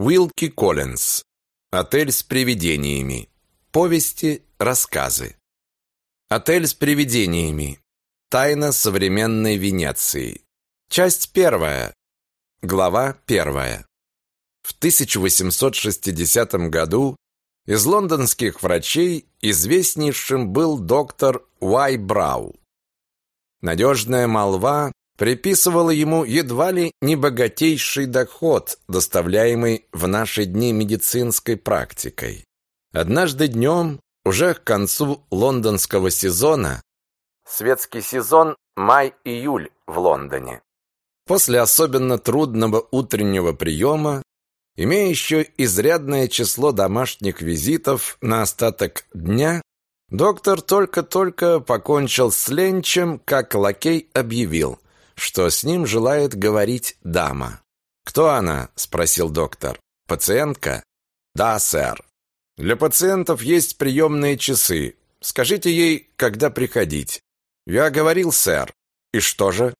Уилки Коллинз. Отель с привидениями. Повести, рассказы. Отель с привидениями. Тайна современной Венеции. Часть первая. Глава первая. В 1860 году из лондонских врачей известнейшим был доктор Уай Брау. Надежная молва приписывала ему едва ли не богатейший доход, доставляемый в наши дни медицинской практикой. Однажды днем, уже к концу лондонского сезона, светский сезон май-июль в Лондоне, после особенно трудного утреннего приема, имея еще изрядное число домашних визитов на остаток дня, доктор только-только покончил с ленчем, как лакей объявил – что с ним желает говорить дама. «Кто она?» – спросил доктор. «Пациентка?» «Да, сэр. Для пациентов есть приемные часы. Скажите ей, когда приходить». «Я говорил, сэр». «И что же?»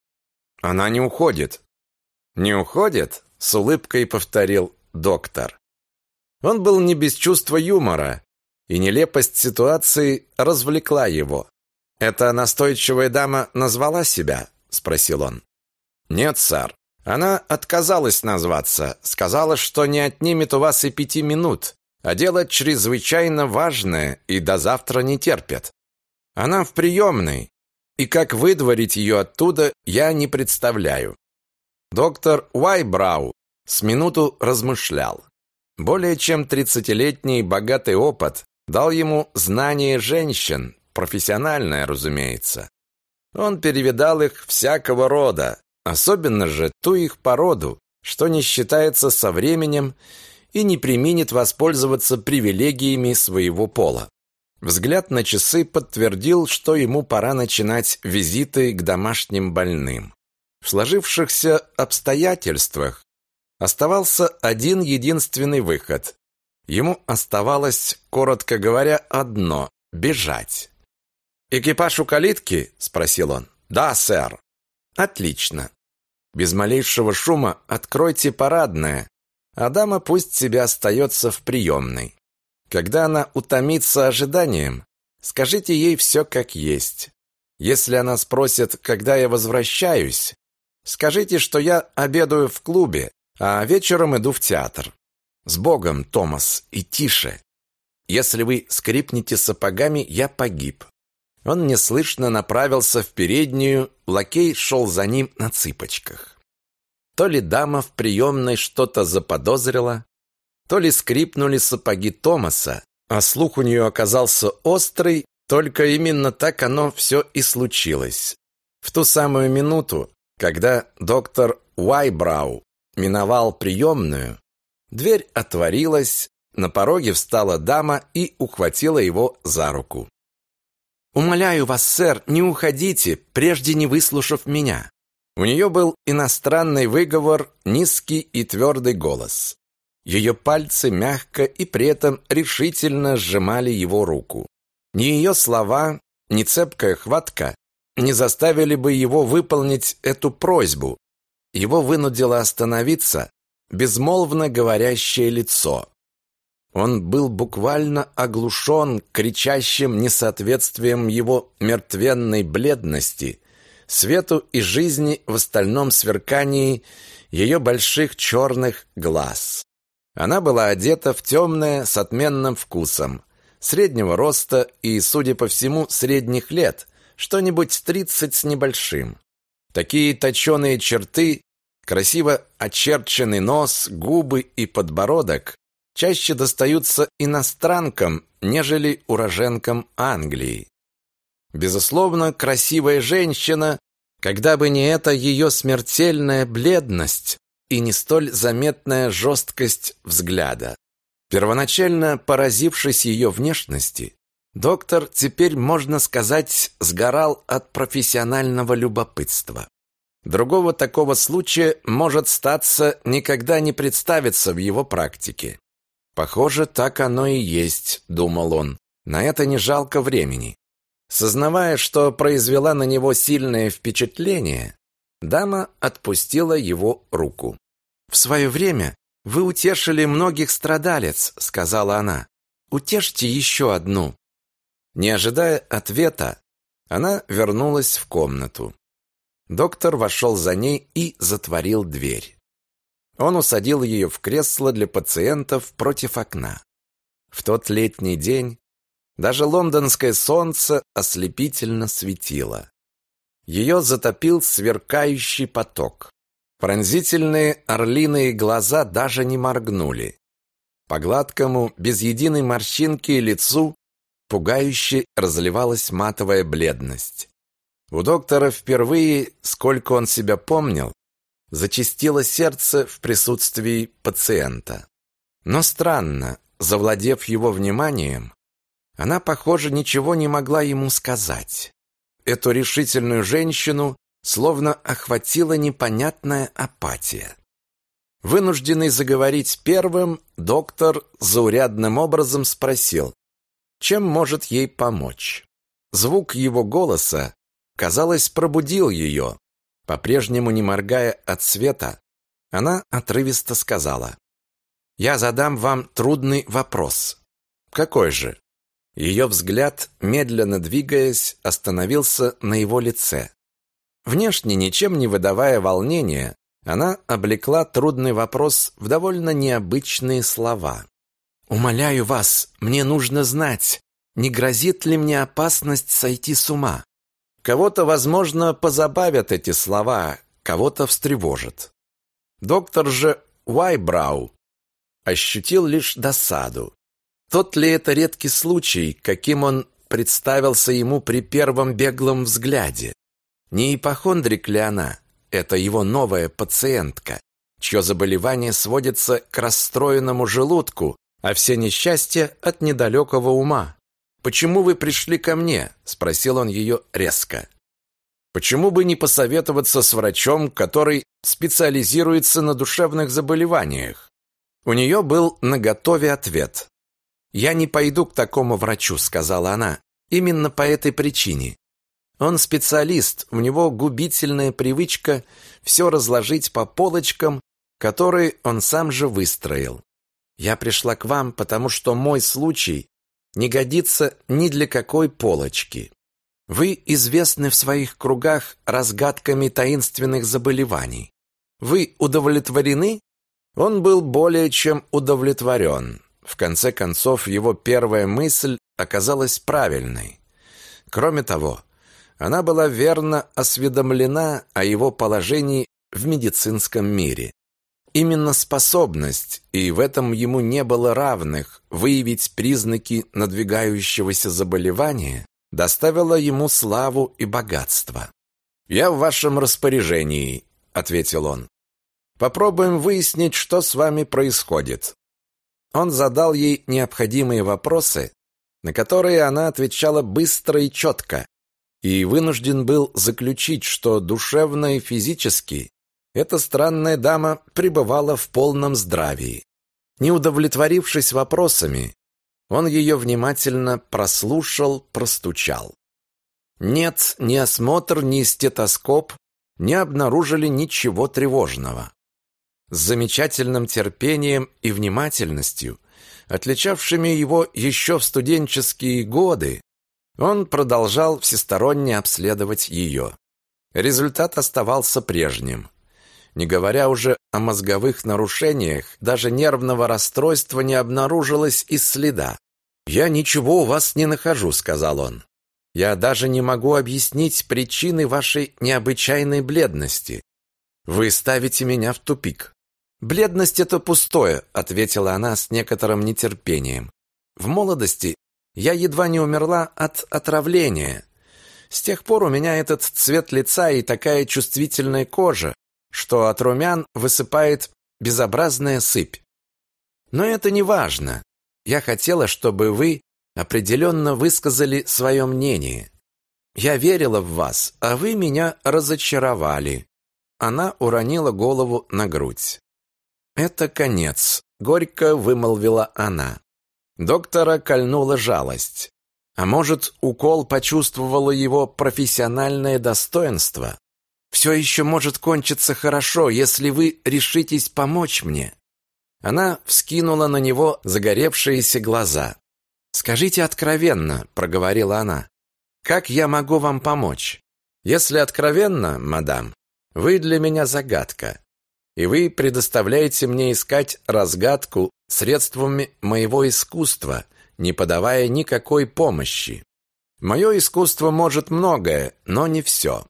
«Она не уходит». «Не уходит?» – с улыбкой повторил доктор. Он был не без чувства юмора, и нелепость ситуации развлекла его. Эта настойчивая дама назвала себя спросил он. Нет, сэр. Она отказалась назваться, сказала, что не отнимет у вас и пяти минут, а дело чрезвычайно важное и до завтра не терпит. Она в приемной, и как выдворить ее оттуда, я не представляю. Доктор Уайбрау с минуту размышлял. Более чем тридцатилетний богатый опыт дал ему знание женщин, профессиональное, разумеется. Он перевидал их всякого рода, особенно же ту их породу, что не считается со временем и не применит воспользоваться привилегиями своего пола. Взгляд на часы подтвердил, что ему пора начинать визиты к домашним больным. В сложившихся обстоятельствах оставался один единственный выход. Ему оставалось, коротко говоря, одно – бежать. «Экипаж у калитки?» – спросил он. «Да, сэр». «Отлично. Без малейшего шума откройте парадное, а дама пусть себе остается в приемной. Когда она утомится ожиданием, скажите ей все как есть. Если она спросит, когда я возвращаюсь, скажите, что я обедаю в клубе, а вечером иду в театр. С Богом, Томас, и тише. Если вы скрипнете сапогами, я погиб. Он неслышно направился в переднюю, лакей шел за ним на цыпочках. То ли дама в приемной что-то заподозрила, то ли скрипнули сапоги Томаса, а слух у нее оказался острый, только именно так оно все и случилось. В ту самую минуту, когда доктор Уайбрау миновал приемную, дверь отворилась, на пороге встала дама и ухватила его за руку. «Умоляю вас, сэр, не уходите, прежде не выслушав меня». У нее был иностранный выговор, низкий и твердый голос. Ее пальцы мягко и при этом решительно сжимали его руку. Ни ее слова, ни цепкая хватка не заставили бы его выполнить эту просьбу. Его вынудило остановиться безмолвно говорящее лицо. Он был буквально оглушен кричащим несоответствием его мертвенной бледности, свету и жизни в остальном сверкании ее больших черных глаз. Она была одета в темное с отменным вкусом, среднего роста и, судя по всему, средних лет, что-нибудь тридцать с небольшим. Такие точеные черты, красиво очерченный нос, губы и подбородок чаще достаются иностранкам, нежели уроженкам Англии. Безусловно, красивая женщина, когда бы не эта ее смертельная бледность и не столь заметная жесткость взгляда. Первоначально поразившись ее внешности, доктор теперь, можно сказать, сгорал от профессионального любопытства. Другого такого случая, может статься, никогда не представится в его практике. Похоже, так оно и есть, думал он. На это не жалко времени. Сознавая, что произвела на него сильное впечатление, дама отпустила его руку. В свое время «Вы утешили многих страдалец», — сказала она. «Утешьте еще одну». Не ожидая ответа, она вернулась в комнату. Доктор вошел за ней и затворил дверь. Он усадил ее в кресло для пациентов против окна. В тот летний день даже лондонское солнце ослепительно светило. Ее затопил сверкающий поток. Пронзительные орлиные глаза даже не моргнули. По гладкому, без единой морщинки лицу пугающе разливалась матовая бледность. У доктора впервые, сколько он себя помнил, зачастило сердце в присутствии пациента. Но странно, завладев его вниманием, она, похоже, ничего не могла ему сказать. Эту решительную женщину словно охватила непонятная апатия. Вынужденный заговорить первым, доктор заурядным образом спросил, чем может ей помочь. Звук его голоса, казалось, пробудил ее. По-прежнему не моргая от света, она отрывисто сказала, «Я задам вам трудный вопрос». «Какой же?» Ее взгляд, медленно двигаясь, остановился на его лице. Внешне ничем не выдавая волнения, она облекла трудный вопрос в довольно необычные слова. «Умоляю вас, мне нужно знать, не грозит ли мне опасность сойти с ума?» Кого-то, возможно, позабавят эти слова, кого-то встревожат. Доктор же Уайбрау ощутил лишь досаду. Тот ли это редкий случай, каким он представился ему при первом беглом взгляде? Не ипохондрик ли она? Это его новая пациентка, чье заболевание сводится к расстроенному желудку, а все несчастья от недалекого ума. «Почему вы пришли ко мне?» – спросил он ее резко. «Почему бы не посоветоваться с врачом, который специализируется на душевных заболеваниях?» У нее был наготове ответ. «Я не пойду к такому врачу», — сказала она, — «именно по этой причине. Он специалист, у него губительная привычка все разложить по полочкам, которые он сам же выстроил. Я пришла к вам, потому что мой случай не годится ни для какой полочки. Вы известны в своих кругах разгадками таинственных заболеваний. Вы удовлетворены? Он был более чем удовлетворен. В конце концов, его первая мысль оказалась правильной. Кроме того, она была верно осведомлена о его положении в медицинском мире. Именно способность, и в этом ему не было равных, выявить признаки надвигающегося заболевания, доставила ему славу и богатство. «Я в вашем распоряжении», — ответил он. «Попробуем выяснить, что с вами происходит. Он задал ей необходимые вопросы, на которые она отвечала быстро и четко, и вынужден был заключить, что душевно и физически эта странная дама пребывала в полном здравии. Не удовлетворившись вопросами, он ее внимательно прослушал, простучал. Нет, ни осмотр, ни стетоскоп не обнаружили ничего тревожного. С замечательным терпением и внимательностью, отличавшими его еще в студенческие годы, он продолжал всесторонне обследовать ее. Результат оставался прежним. Не говоря уже о мозговых нарушениях, даже нервного расстройства не обнаружилось и следа. «Я ничего у вас не нахожу», — сказал он. «Я даже не могу объяснить причины вашей необычайной бледности. Вы ставите меня в тупик. «Бледность — это пустое», — ответила она с некоторым нетерпением. «В молодости я едва не умерла от отравления. С тех пор у меня этот цвет лица и такая чувствительная кожа, что от румян высыпает безобразная сыпь. Но это не важно. Я хотела, чтобы вы определенно высказали свое мнение. Я верила в вас, а вы меня разочаровали». Она уронила голову на грудь. «Это конец», — горько вымолвила она. Доктора кольнула жалость. А может, укол почувствовало его профессиональное достоинство? «Все еще может кончиться хорошо, если вы решитесь помочь мне». Она вскинула на него загоревшиеся глаза. «Скажите откровенно», — проговорила она, — «как я могу вам помочь? Если откровенно, мадам, вы для меня загадка, и вы предоставляете мне искать разгадку средствами моего искусства, не подавая никакой помощи. Мое искусство может многое, но не все.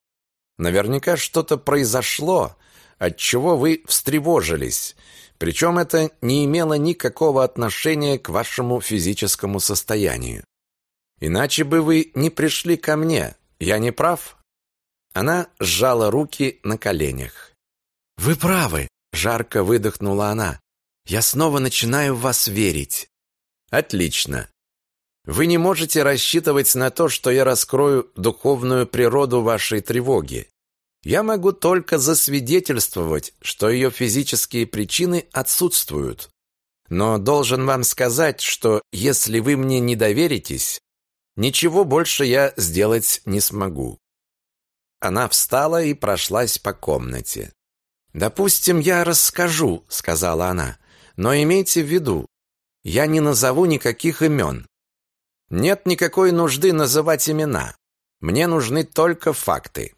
Наверняка что-то произошло, от чего вы встревожились, причем это не имело никакого отношения к вашему физическому состоянию. Иначе бы вы не пришли ко мне. Я не прав? Она сжала руки на коленях. Вы правы, жарко выдохнула она. Я снова начинаю в вас верить. Отлично. Вы не можете рассчитывать на то, что я раскрою духовную природу вашей тревоги. Я могу только засвидетельствовать, что ее физические причины отсутствуют. Но должен вам сказать, что если вы мне не доверитесь, ничего больше я сделать не смогу. Она встала и прошлась по комнате. «Допустим, я расскажу», — сказала она, — «но имейте в виду, я не назову никаких имен. Нет никакой нужды называть имена. Мне нужны только факты.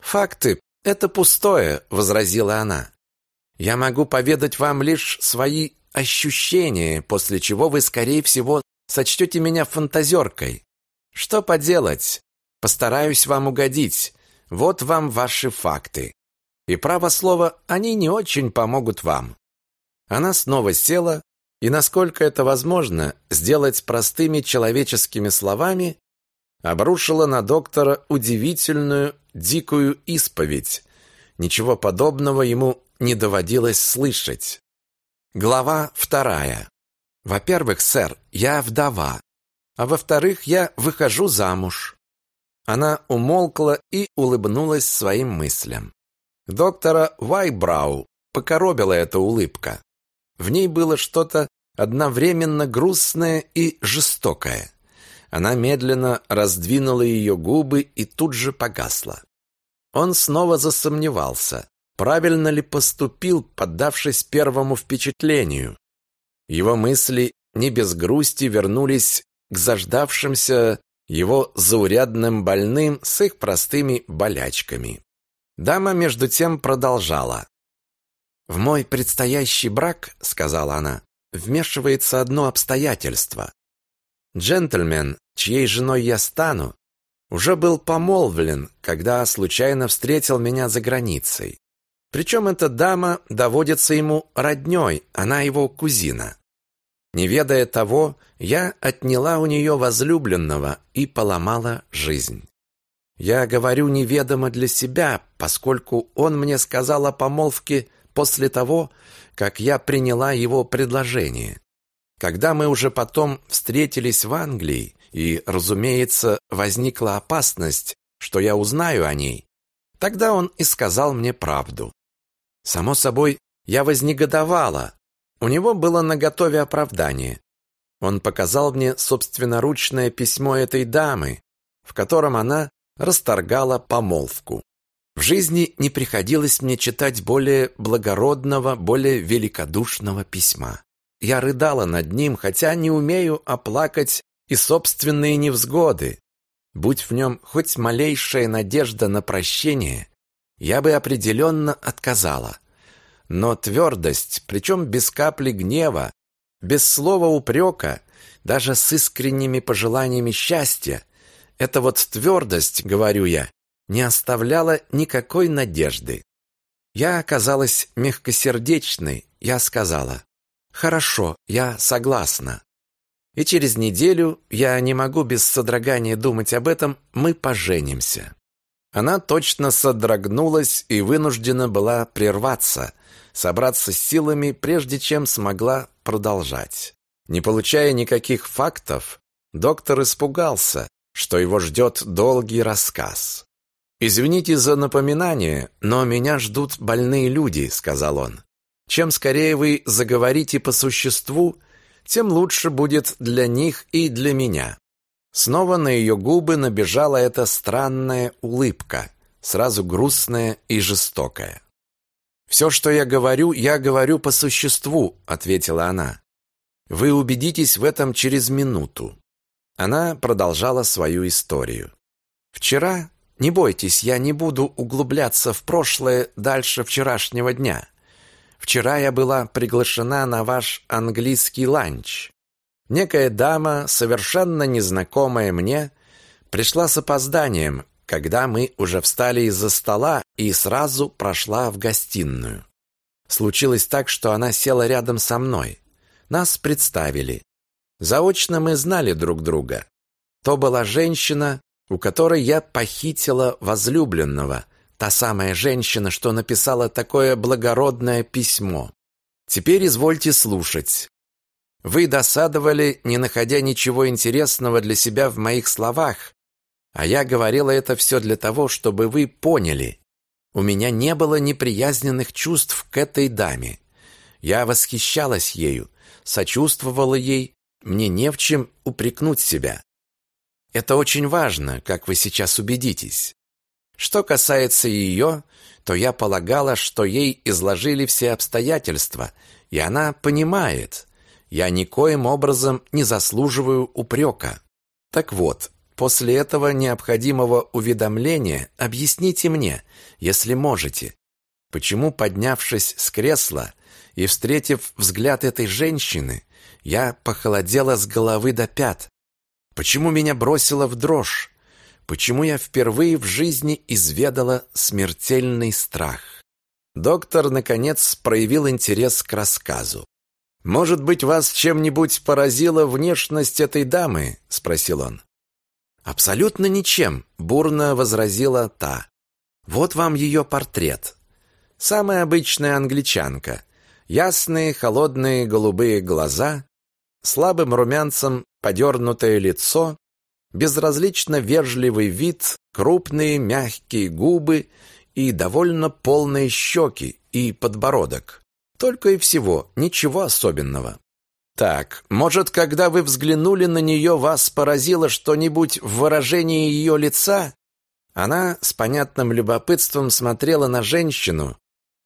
Факты это пустое, возразила она. Я могу поведать вам лишь свои ощущения, после чего вы скорее всего сочтете меня фантазеркой. Что поделать? Постараюсь вам угодить. Вот вам ваши факты. И право слово, они не очень помогут вам. Она снова села, и насколько это возможно сделать простыми человеческими словами, обрушила на доктора удивительную, дикую исповедь. Ничего подобного ему не доводилось слышать. Глава вторая. Во-первых, сэр, я вдова, а во-вторых, я выхожу замуж. Она умолкла и улыбнулась своим мыслям. Доктора Вайбрау покоробила эта улыбка. В ней было что-то одновременно грустное и жестокое. Она медленно раздвинула ее губы и тут же погасла. Он снова засомневался, правильно ли поступил, поддавшись первому впечатлению. Его мысли не без грусти вернулись к заждавшимся его заурядным больным с их простыми болячками. Дама между тем продолжала. «В мой предстоящий брак, — сказала она, — вмешивается одно обстоятельство. Джентльмен, чьей женой я стану, уже был помолвлен, когда случайно встретил меня за границей. Причем эта дама доводится ему роднёй, она его кузина. Не ведая того, я отняла у нее возлюбленного и поломала жизнь. Я говорю неведомо для себя, поскольку он мне сказал о помолвке после того, как я приняла его предложение. Когда мы уже потом встретились в Англии, и, разумеется, возникла опасность, что я узнаю о ней, тогда он и сказал мне правду. Само собой, я вознегодовала. У него было наготове оправдание. Он показал мне собственноручное письмо этой дамы, в котором она расторгала помолвку. В жизни не приходилось мне читать более благородного, более великодушного письма. Я рыдала над ним, хотя не умею оплакать и собственные невзгоды. Будь в нем хоть малейшая надежда на прощение, я бы определенно отказала. Но твердость, причем без капли гнева, без слова упрека, даже с искренними пожеланиями счастья, эта вот твердость, говорю я, не оставляла никакой надежды. Я оказалась мягкосердечной, я сказала, «Хорошо, я согласна». И через неделю, я не могу без содрогания думать об этом, мы поженимся. Она точно содрогнулась и вынуждена была прерваться, собраться с силами, прежде чем смогла продолжать. Не получая никаких фактов, доктор испугался, что его ждет долгий рассказ. «Извините за напоминание, но меня ждут больные люди», — сказал он. «Чем скорее вы заговорите по существу, тем лучше будет для них и для меня». Снова на ее губы набежала эта странная улыбка, сразу грустная и жестокая. «Все, что я говорю, я говорю по существу», — ответила она. «Вы убедитесь в этом через минуту». Она продолжала свою историю. «Вчера, не бойтесь, я не буду углубляться в прошлое дальше вчерашнего дня. Вчера я была приглашена на ваш английский ланч. Некая дама, совершенно незнакомая мне, пришла с опозданием, когда мы уже встали из-за стола и сразу прошла в гостиную. Случилось так, что она села рядом со мной. Нас представили. Заочно мы знали друг друга. То была женщина, у которой я похитила возлюбленного, та самая женщина, что написала такое благородное письмо. Теперь извольте слушать. Вы досадовали, не находя ничего интересного для себя в моих словах, а я говорила это все для того, чтобы вы поняли. У меня не было неприязненных чувств к этой даме. Я восхищалась ею, сочувствовала ей, мне не в чем упрекнуть себя. Это очень важно, как вы сейчас убедитесь. Что касается ее, то я полагала, что ей изложили все обстоятельства, и она понимает. Я никоим образом не заслуживаю упрека. Так вот, После этого необходимого уведомления объясните мне, если можете, почему, поднявшись с кресла и встретив взгляд этой женщины, я похолодела с головы до пят? Почему меня бросило в дрожь? Почему я впервые в жизни изведала смертельный страх? Доктор, наконец, проявил интерес к рассказу. «Может быть, вас чем-нибудь поразила внешность этой дамы?» – спросил он. «Абсолютно ничем», – бурно возразила та. «Вот вам ее портрет. Самая обычная англичанка. Ясные, холодные голубые глаза, слабым румянцем подернутое лицо, безразлично вежливый вид, крупные мягкие губы и довольно полные щеки и подбородок. Только и всего, ничего особенного. Так, может, когда вы взглянули на нее, вас поразило что-нибудь в выражении ее лица? Она с понятным любопытством смотрела на женщину,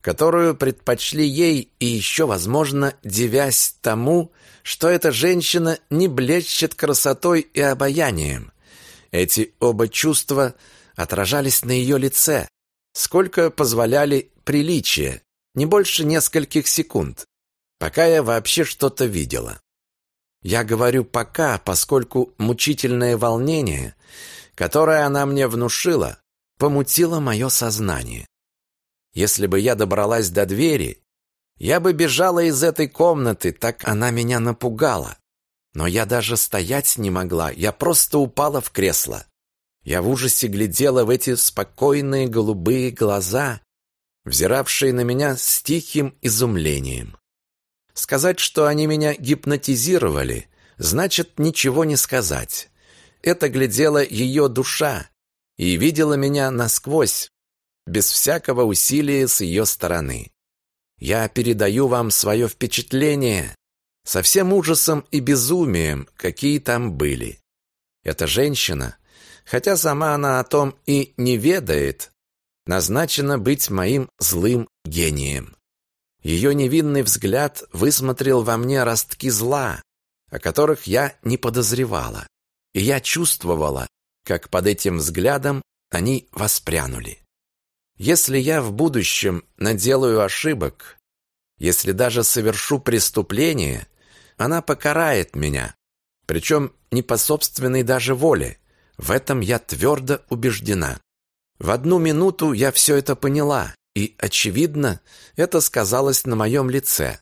которую предпочли ей и еще, возможно, девясь тому, что эта женщина не блещет красотой и обаянием. Эти оба чувства отражались на ее лице, сколько позволяли приличия, не больше нескольких секунд пока я вообще что-то видела. Я говорю «пока», поскольку мучительное волнение, которое она мне внушила, помутило мое сознание. Если бы я добралась до двери, я бы бежала из этой комнаты, так она меня напугала. Но я даже стоять не могла, я просто упала в кресло. Я в ужасе глядела в эти спокойные голубые глаза, взиравшие на меня с тихим изумлением. Сказать, что они меня гипнотизировали, значит ничего не сказать. Это глядела ее душа и видела меня насквозь, без всякого усилия с ее стороны. Я передаю вам свое впечатление со всем ужасом и безумием, какие там были. Эта женщина, хотя сама она о том и не ведает, назначена быть моим злым гением. Ее невинный взгляд высмотрел во мне ростки зла, о которых я не подозревала. И я чувствовала, как под этим взглядом они воспрянули. Если я в будущем наделаю ошибок, если даже совершу преступление, она покарает меня, причем не по собственной даже воле. В этом я твердо убеждена. В одну минуту я все это поняла и, очевидно, это сказалось на моем лице.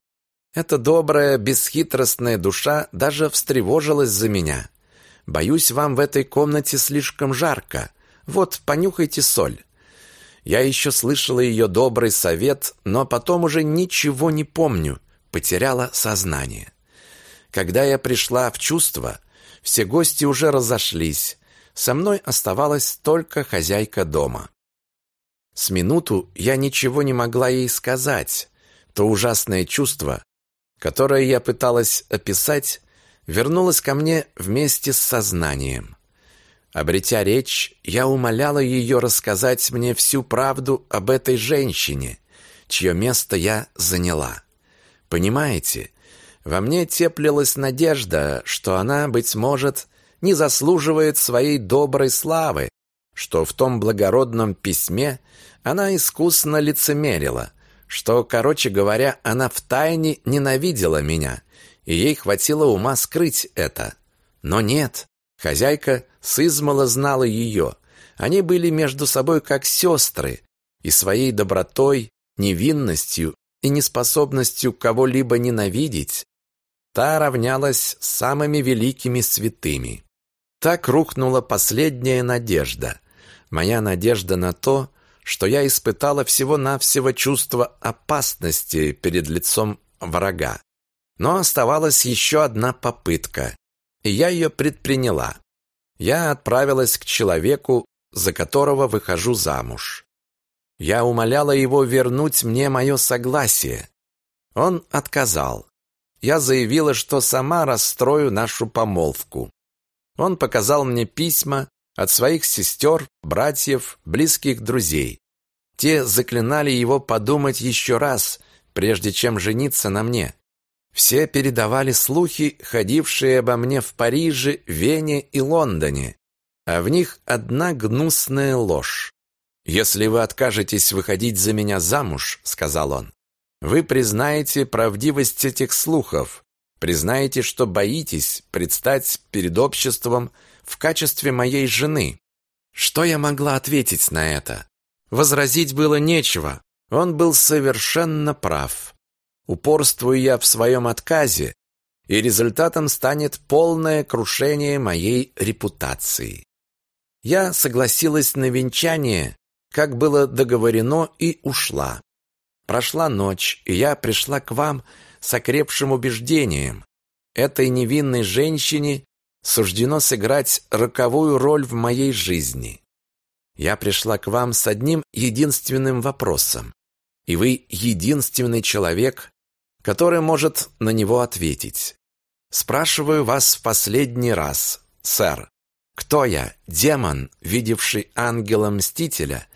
Эта добрая, бесхитростная душа даже встревожилась за меня. Боюсь, вам в этой комнате слишком жарко. Вот, понюхайте соль. Я еще слышала ее добрый совет, но потом уже ничего не помню, потеряла сознание. Когда я пришла в чувство, все гости уже разошлись. Со мной оставалась только хозяйка дома. С минуту я ничего не могла ей сказать. То ужасное чувство, которое я пыталась описать, вернулось ко мне вместе с сознанием. Обретя речь, я умоляла ее рассказать мне всю правду об этой женщине, чье место я заняла. Понимаете, во мне теплилась надежда, что она, быть может, не заслуживает своей доброй славы, что в том благородном письме она искусно лицемерила, что, короче говоря, она втайне ненавидела меня, и ей хватило ума скрыть это. Но нет, хозяйка сызмала знала ее. Они были между собой как сестры, и своей добротой, невинностью и неспособностью кого-либо ненавидеть та равнялась самыми великими святыми. Так рухнула последняя надежда. Моя надежда на то, что я испытала всего-навсего чувство опасности перед лицом врага. Но оставалась еще одна попытка, и я ее предприняла. Я отправилась к человеку, за которого выхожу замуж. Я умоляла его вернуть мне мое согласие. Он отказал. Я заявила, что сама расстрою нашу помолвку. Он показал мне письма от своих сестер, братьев, близких друзей. Те заклинали его подумать еще раз, прежде чем жениться на мне. Все передавали слухи, ходившие обо мне в Париже, Вене и Лондоне, а в них одна гнусная ложь. «Если вы откажетесь выходить за меня замуж», — сказал он, — «вы признаете правдивость этих слухов, Признаете, что боитесь предстать перед обществом в качестве моей жены. Что я могла ответить на это? Возразить было нечего. Он был совершенно прав. Упорствую я в своем отказе, и результатом станет полное крушение моей репутации. Я согласилась на венчание, как было договорено, и ушла. Прошла ночь, и я пришла к вам с окрепшим убеждением. Этой невинной женщине суждено сыграть роковую роль в моей жизни. Я пришла к вам с одним единственным вопросом, и вы единственный человек, который может на него ответить. Спрашиваю вас в последний раз, сэр, кто я, демон, видевший ангела-мстителя,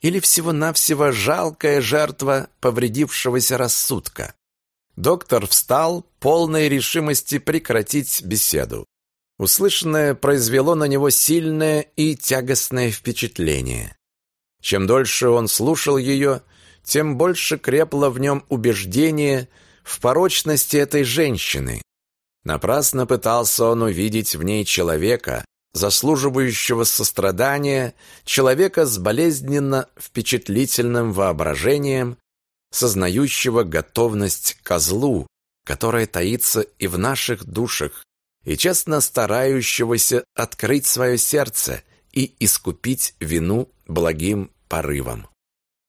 или всего-навсего жалкая жертва повредившегося рассудка? Доктор встал, полной решимости прекратить беседу. Услышанное произвело на него сильное и тягостное впечатление. Чем дольше он слушал ее, тем больше крепло в нем убеждение в порочности этой женщины. Напрасно пытался он увидеть в ней человека, заслуживающего сострадания, человека с болезненно впечатлительным воображением, сознающего готовность ко злу, которая таится и в наших душах, и честно старающегося открыть свое сердце и искупить вину благим порывом.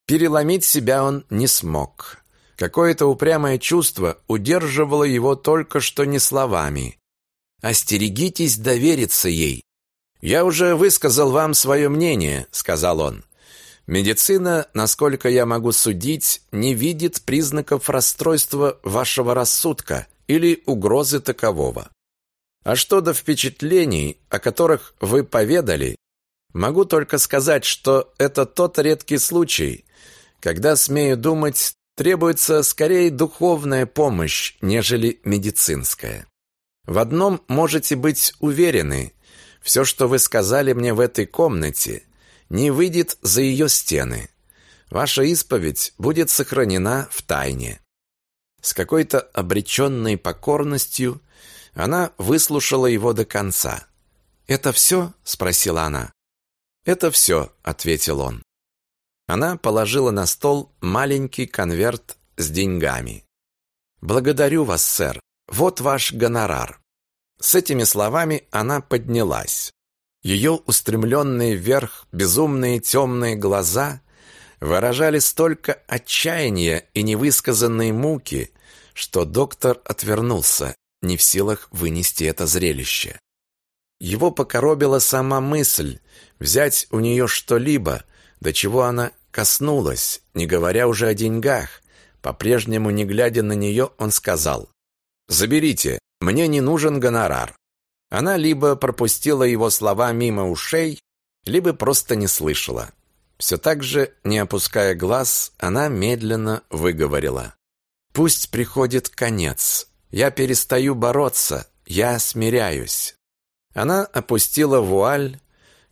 Переломить себя он не смог. Какое-то упрямое чувство удерживало его только что не словами. «Остерегитесь довериться ей». «Я уже высказал вам свое мнение», — сказал он. Медицина, насколько я могу судить, не видит признаков расстройства вашего рассудка или угрозы такового. А что до впечатлений, о которых вы поведали, могу только сказать, что это тот редкий случай, когда, смею думать, требуется скорее духовная помощь, нежели медицинская. В одном можете быть уверены, все, что вы сказали мне в этой комнате – не выйдет за ее стены. Ваша исповедь будет сохранена в тайне. С какой-то обреченной покорностью она выслушала его до конца. «Это все?» – спросила она. «Это все», – ответил он. Она положила на стол маленький конверт с деньгами. «Благодарю вас, сэр. Вот ваш гонорар». С этими словами она поднялась. Ее устремленные вверх безумные темные глаза выражали столько отчаяния и невысказанной муки, что доктор отвернулся, не в силах вынести это зрелище. Его покоробила сама мысль взять у нее что-либо, до чего она коснулась, не говоря уже о деньгах. По-прежнему, не глядя на нее, он сказал, «Заберите, мне не нужен гонорар. Она либо пропустила его слова мимо ушей, либо просто не слышала. Все так же, не опуская глаз, она медленно выговорила. «Пусть приходит конец. Я перестаю бороться. Я смиряюсь». Она опустила вуаль,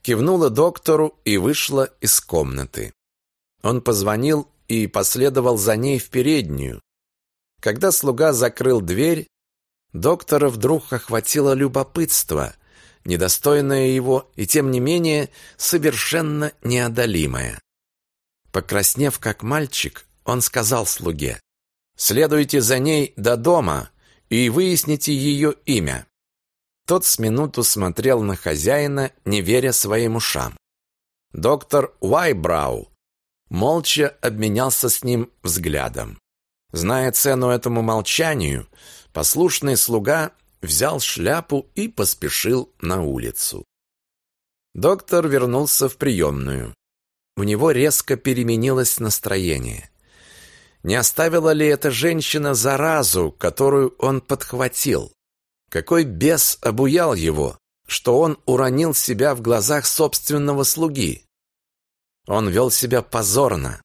кивнула доктору и вышла из комнаты. Он позвонил и последовал за ней в переднюю. Когда слуга закрыл дверь, доктора вдруг охватило любопытство, недостойное его и тем не менее совершенно неодолимое. Покраснев как мальчик, он сказал слуге: "Следуйте за ней до дома и выясните ее имя". Тот с минуту смотрел на хозяина, не веря своим ушам. Доктор Уайбрау молча обменялся с ним взглядом. Зная цену этому молчанию, послушный слуга взял шляпу и поспешил на улицу. Доктор вернулся в приемную. У него резко переменилось настроение. Не оставила ли эта женщина заразу, которую он подхватил? Какой бес обуял его, что он уронил себя в глазах собственного слуги? Он вел себя позорно.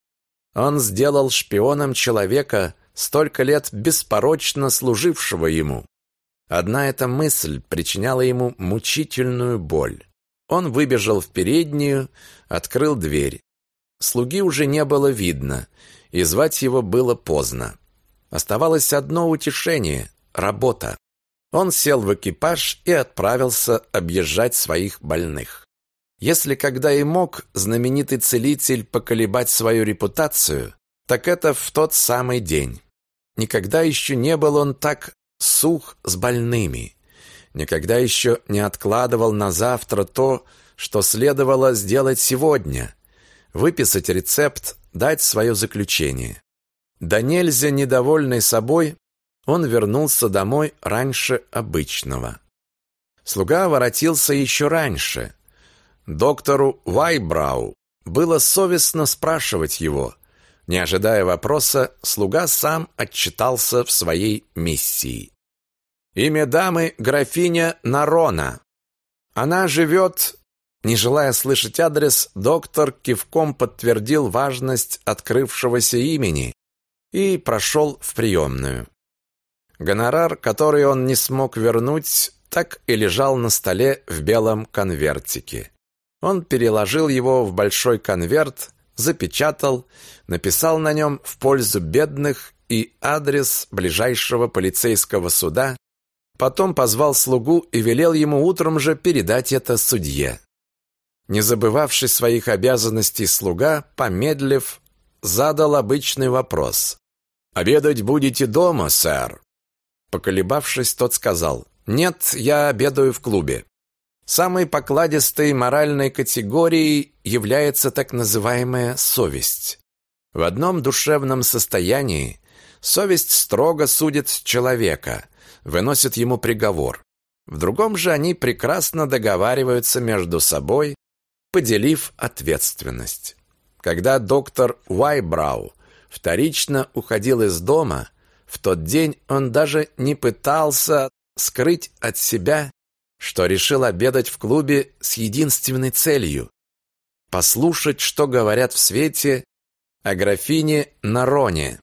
Он сделал шпионом человека, столько лет беспорочно служившего ему. Одна эта мысль причиняла ему мучительную боль. Он выбежал в переднюю, открыл дверь. Слуги уже не было видно, и звать его было поздно. Оставалось одно утешение – работа. Он сел в экипаж и отправился объезжать своих больных. Если когда и мог знаменитый целитель поколебать свою репутацию, так это в тот самый день. Никогда еще не был он так сух с больными. Никогда еще не откладывал на завтра то, что следовало сделать сегодня. Выписать рецепт, дать свое заключение. Да нельзя недовольный собой, он вернулся домой раньше обычного. Слуга воротился еще раньше. Доктору Вайбрау было совестно спрашивать его. Не ожидая вопроса, слуга сам отчитался в своей миссии. Имя дамы графиня Нарона. Она живет... Не желая слышать адрес, доктор кивком подтвердил важность открывшегося имени и прошел в приемную. Гонорар, который он не смог вернуть, так и лежал на столе в белом конвертике. Он переложил его в большой конверт, запечатал, написал на нем в пользу бедных и адрес ближайшего полицейского суда, потом позвал слугу и велел ему утром же передать это судье. Не забывавший своих обязанностей слуга, помедлив, задал обычный вопрос. «Обедать будете дома, сэр?» Поколебавшись, тот сказал, «Нет, я обедаю в клубе». Самой покладистой моральной категорией является так называемая совесть. В одном душевном состоянии совесть строго судит человека, выносит ему приговор. В другом же они прекрасно договариваются между собой, поделив ответственность. Когда доктор Уайбрау вторично уходил из дома, в тот день он даже не пытался скрыть от себя, что решил обедать в клубе с единственной целью – послушать, что говорят в свете о графине Нароне.